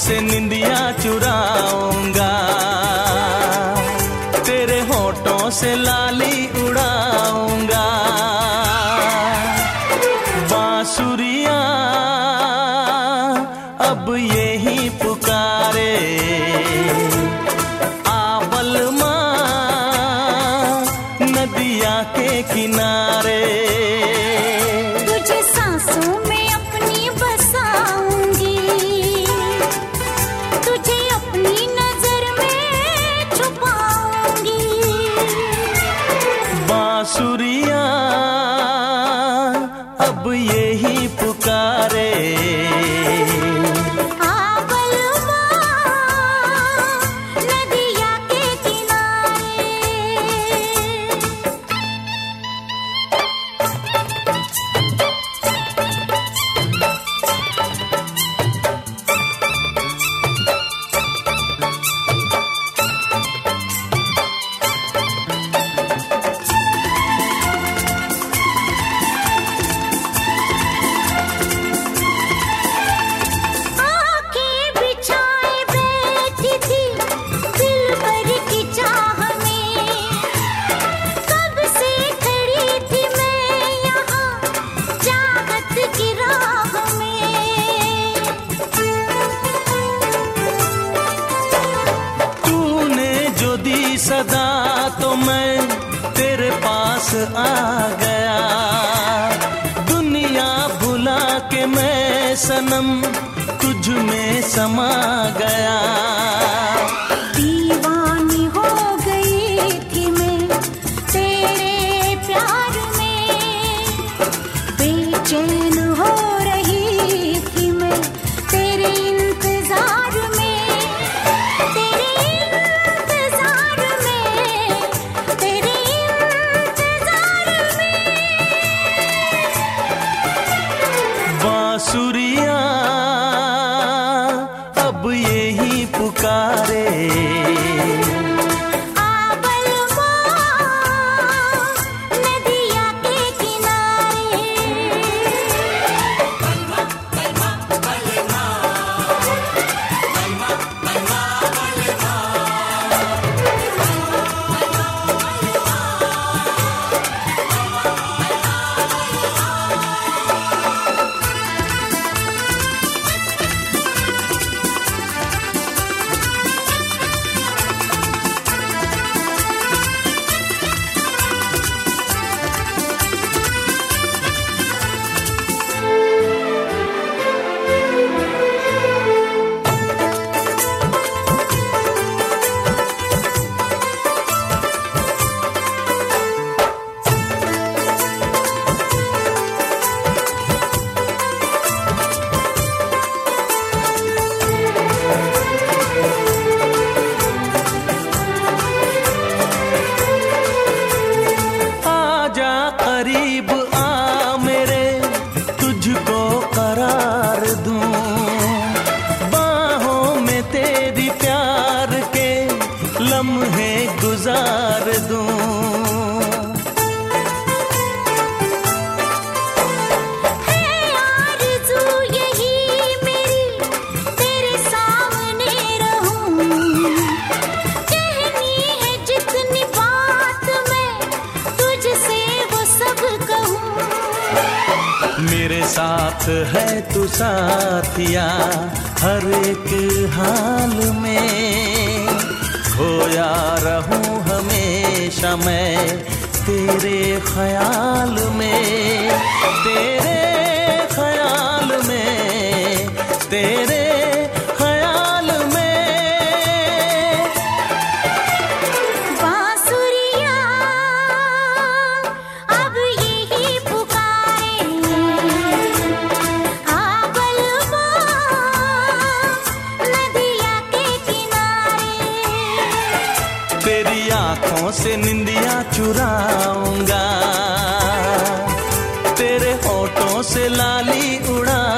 से निंदिया चुराऊँगा। तेरे होठों से लाली उड़ाऊँगा। बांसुरिया अब यही पुकारे। आवल माँ नदिया के किनारे। की सदा तो मैं तेरे पास आ गया। दुनिया भुला के मैं सनम तुझ में समा गया। अब यही पुकारे। साथ है तू साथिया, हर एक हाल में। खोया रहूँ हमेशा मैं तेरे ख्याल में। तेरे होठों से निंदिया चुराऊँगा। तेरे होठों से लाली उड़ा